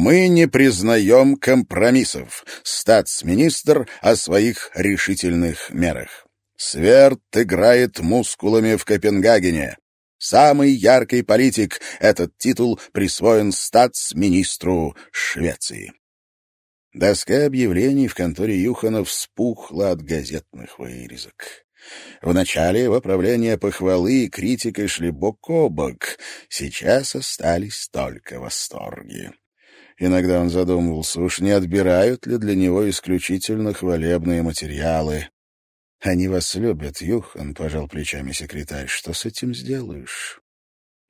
Мы не признаем компромиссов. Статс-министр о своих решительных мерах. Сверд играет мускулами в Копенгагене. Самый яркий политик. Этот титул присвоен статс-министру Швеции. Доска объявлений в конторе Юхана вспухла от газетных вырезок. В начале его правления похвалы и критика шли бок о бок, сейчас остались только восторги. Иногда он задумывался, уж не отбирают ли для него исключительно хвалебные материалы. «Они вас любят, Юхан», — пожал плечами секретарь. «Что с этим сделаешь?»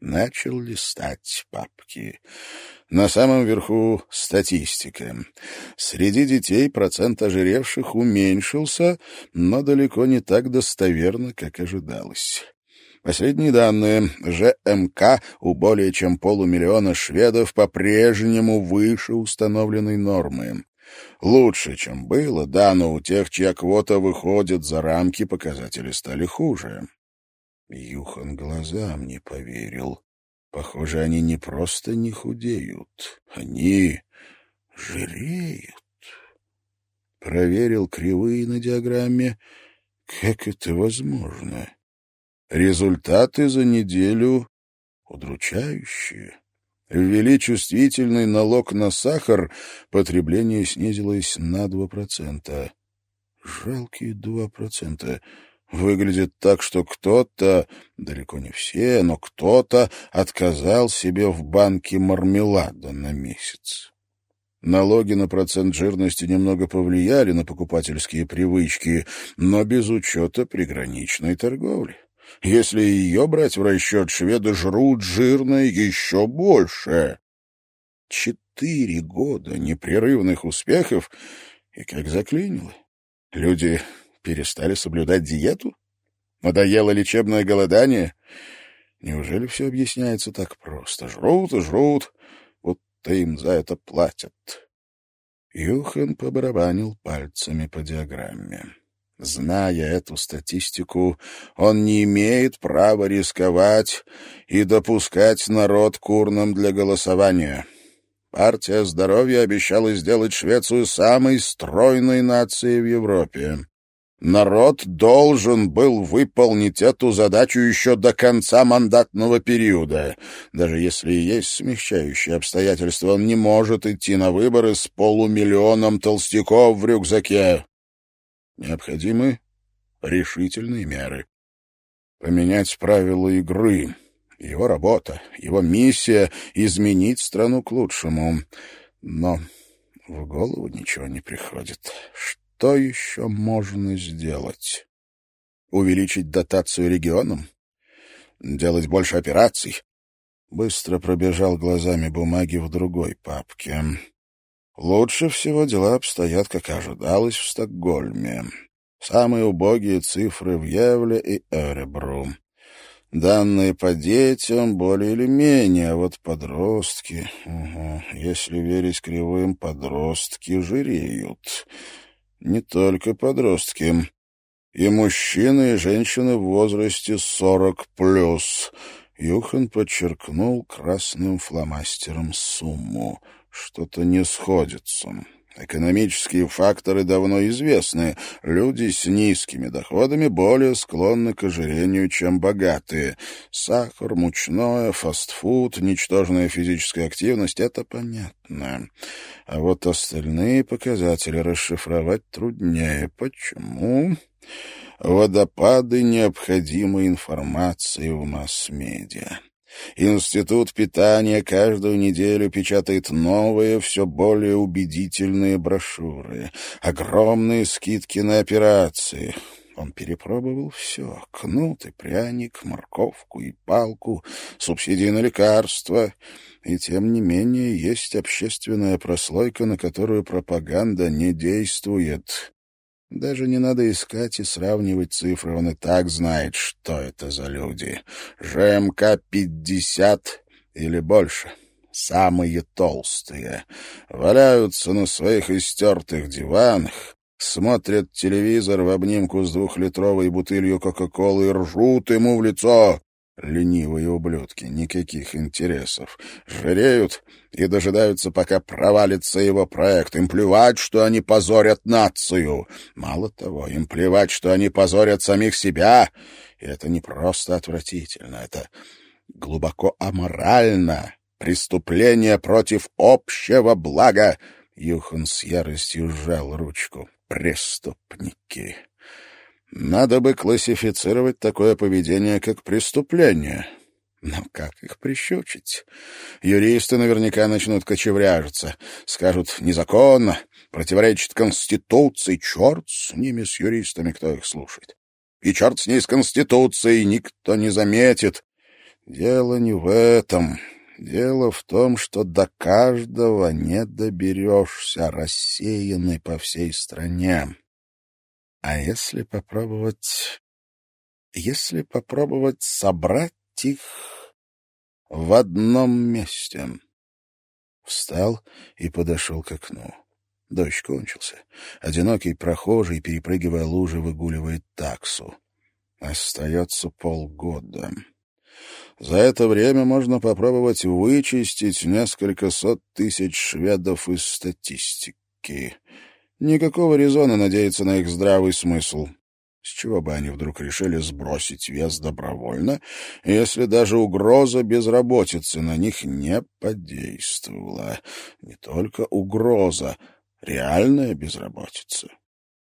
Начал листать папки. На самом верху статистика. Среди детей процент ожиревших уменьшился, но далеко не так достоверно, как ожидалось. Последние данные. ЖМК у более чем полумиллиона шведов по-прежнему выше установленной нормы. Лучше, чем было, да, но у тех, чья квота выходит за рамки, показатели стали хуже. Юхан глазам не поверил. Похоже, они не просто не худеют, они жиреют. Проверил кривые на диаграмме. Как это возможно? Результаты за неделю удручающие. Ввели чувствительный налог на сахар, потребление снизилось на 2%. Жалкие 2%. Выглядит так, что кто-то, далеко не все, но кто-то отказал себе в банке мармелада на месяц. Налоги на процент жирности немного повлияли на покупательские привычки, но без учета приграничной торговли. Если ее брать в расчет, шведы жрут жирное еще больше. Четыре года непрерывных успехов, и как заклинило. Люди перестали соблюдать диету? Надоело лечебное голодание? Неужели все объясняется так просто? Жрут и жрут, будто им за это платят. Юхан побарабанил пальцами по диаграмме. Зная эту статистику, он не имеет права рисковать и допускать народ к урнам для голосования. Партия здоровья обещала сделать Швецию самой стройной нацией в Европе. Народ должен был выполнить эту задачу еще до конца мандатного периода. Даже если есть смягчающие обстоятельства, он не может идти на выборы с полумиллионом толстяков в рюкзаке. Необходимы решительные меры. Поменять правила игры. Его работа, его миссия — изменить страну к лучшему. Но в голову ничего не приходит. Что еще можно сделать? Увеличить дотацию регионам? Делать больше операций? Быстро пробежал глазами бумаги в другой папке. Лучше всего дела обстоят, как ожидалось, в Стокгольме. Самые убогие цифры в Евле и Эребру. Данные по детям более или менее, а вот подростки... Угу. Если верить кривым, подростки жиреют. Не только подростки. И мужчины, и женщины в возрасте сорок плюс. Юхан подчеркнул красным фломастером сумму — что-то не сходится. Экономические факторы давно известны. Люди с низкими доходами более склонны к ожирению, чем богатые. Сахар, мучное, фастфуд, ничтожная физическая активность — это понятно. А вот остальные показатели расшифровать труднее. Почему? Водопады необходимой информации в масс-медиа. Институт питания каждую неделю печатает новые, все более убедительные брошюры, огромные скидки на операции. Он перепробовал все — кнут и пряник, морковку и палку, субсидии на лекарства. И тем не менее есть общественная прослойка, на которую пропаганда не действует. Даже не надо искать и сравнивать цифры, он и так знает, что это за люди. ЖМК-50 или больше. Самые толстые. Валяются на своих истертых диванах, смотрят телевизор в обнимку с двухлитровой бутылью Кока-Колы и ржут ему в лицо. Ленивые ублюдки, никаких интересов. Жиреют и дожидаются, пока провалится его проект. Им плевать, что они позорят нацию. Мало того, им плевать, что они позорят самих себя. И это не просто отвратительно, это глубоко аморально. Преступление против общего блага. Юхан с яростью сжал ручку. Преступники. Надо бы классифицировать такое поведение как преступление. Но как их прищучить? Юристы наверняка начнут кочевряжиться. Скажут, незаконно, противоречит Конституции. Черт с ними, с юристами, кто их слушает. И черт с ней, с Конституцией, никто не заметит. Дело не в этом. Дело в том, что до каждого не доберешься, рассеянный по всей стране. А если попробовать... Если попробовать собрать их в одном месте? Встал и подошел к окну. Дождь кончился. Одинокий прохожий, перепрыгивая лужи, выгуливает таксу. Остается полгода. За это время можно попробовать вычистить несколько сот тысяч шведов из статистики. Никакого резона надеяться на их здравый смысл. С чего бы они вдруг решили сбросить вес добровольно, если даже угроза безработицы на них не подействовала? Не только угроза, реальная безработица.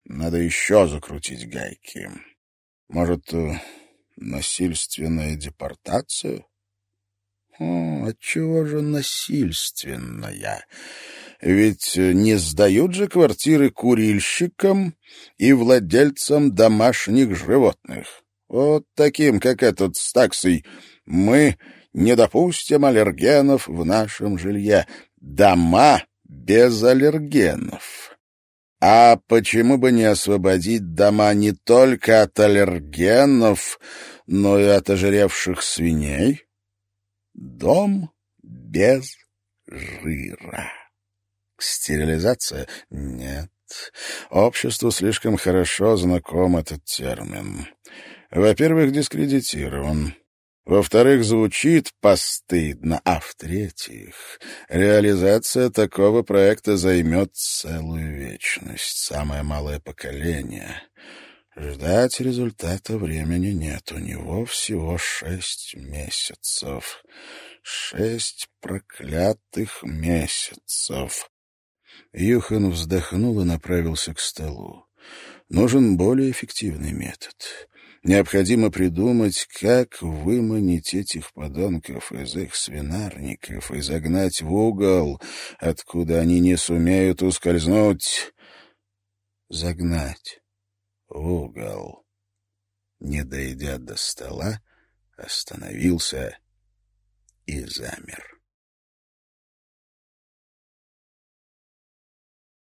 Надо еще закрутить гайки. Может, э, насильственная депортация? О, отчего же насильственная? Ведь э, не сдают же квартиры курильщикам и владельцам домашних животных. Вот таким, как этот с таксой. Мы не допустим аллергенов в нашем жилье. Дома без аллергенов. А почему бы не освободить дома не только от аллергенов, но и от ожиревших свиней? Дом без жира. Стерилизация? Нет. Обществу слишком хорошо знаком этот термин. Во-первых, дискредитирован. Во-вторых, звучит постыдно. А в-третьих, реализация такого проекта займет целую вечность, самое малое поколение. Ждать результата времени нет. У него всего шесть месяцев. Шесть проклятых месяцев. Юхан вздохнул и направился к столу. Нужен более эффективный метод. Необходимо придумать, как выманить этих подонков из их свинарников и загнать в угол, откуда они не сумеют ускользнуть. Загнать в угол. Не дойдя до стола, остановился и замер.